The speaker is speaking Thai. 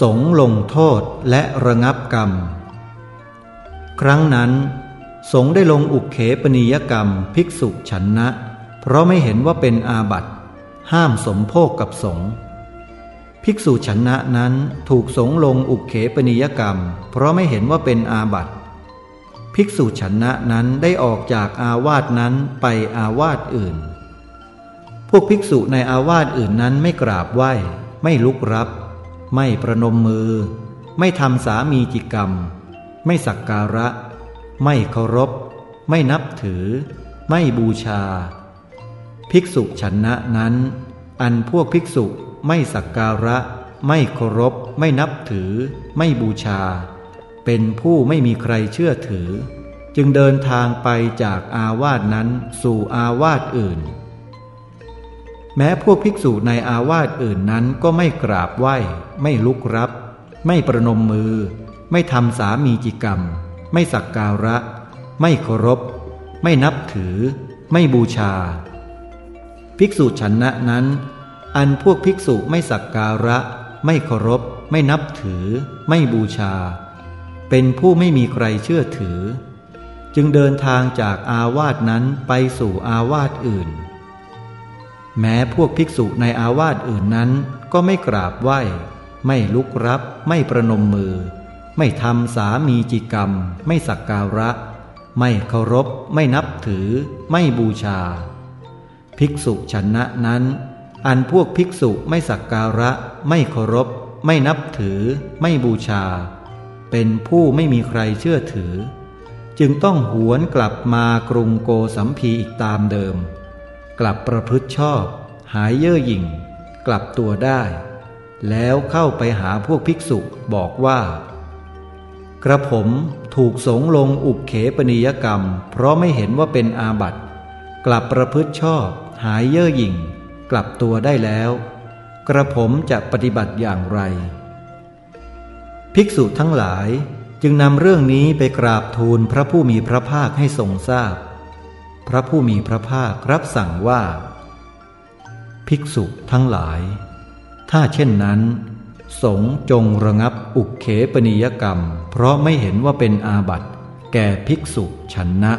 สงลงโทษและระงับกรรม ครั้งนั้น สงได้ลงอุกเขปนิยกรรมภิกษุฉันนะ เพราะไม่เห็นว่าเป็นอาบัติ ห้ามสมโภคกับสงภิกษุฉันนะนั้นถูกสงลงอุกเขปนิยกรรม เพราะไม่เห็นว่าเป็นอาบัติภิกษุฉันนะนั้นได้ออกจากอาวาสนั้นไปอาวาสอื่น พวกภิกษุในอาวาสอื่นนั้นไม่กราบไหว้ ไม่ลุกรับ ไม่ประนมมือ ไม่ทำสามีจิกรรม ไม่สักการะ ไม่เคารพ ไม่นับถือ ไม่บูชา ภิกษุฉันนะนั้น อันพวกภิกษุไม่สักการะ ไม่เคารพ ไม่นับถือ ไม่บูชา เป็นผู้ไม่มีใครเชื่อถือ จึงเดินทางไปจากอาวาสนั้นสู่อาวาสอื่น แม้พวกภิกษุในอาวาสอื่นนั้นก็ไม่กราบไหว้ ไม่ลุกรับ ไม่ประนมมือ ไม่ทำสามีจิกรรม ไม่สักการะ ไม่เคารพ ไม่นับถือ ไม่บูชา ภิกษุชนะนั้น อันพวกภิกษุไม่สักการะ ไม่เคารพ ไม่นับถือ ไม่บูชา เป็นผู้ไม่มีใครเชื่อถือ จึงเดินทางจากอาวาสนั้นไปสู่อาวาสอื่น แม้พวกภิกษุในอาวาสอื่นนั้น ก็ไม่กราบไหว้ ไม่ลุกรับ ไม่ประนมมือ ไม่ทำสามีจิกรรม ไม่สักการะ ไม่เคารพ ไม่นับถือ ไม่บูชา ภิกษุชนะนั้น อันพวกภิกษุไม่สักการะ ไม่เคารพ ไม่นับถือ ไม่บูชา เป็นผู้ไม่มีใครเชื่อถือ จึงต้องหวนกลับมากรุงโกสัมพีอีกตามเดิม กลับประพฤติชอบ หายเย่อหยิ่ง กลับตัวได้ แล้วเข้าไปหาพวกภิกษุบอกว่า กระผมถูกสงลงอุกเขปนิยกรรม เพราะไม่เห็นว่าเป็นอาบัติ กลับประพฤติชอบ หายเย่อหยิ่ง กลับตัวได้แล้ว กระผมจะปฏิบัติอย่างไร ภิกษุทั้งหลายจึงนำเรื่องนี้ไปกราบทูลพระผู้มีพระภาคให้ทรงทราบพ พระผู้มีพระภาครับสั่งว่า ภิกษุทั้งหลาย ถ้าเช่นนั้น สงจงระงับอุกเขปนิยกรรม เพราะไม่เห็นว่าเป็นอาบัติ แก่ภิกษุชนนะ